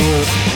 Yeah.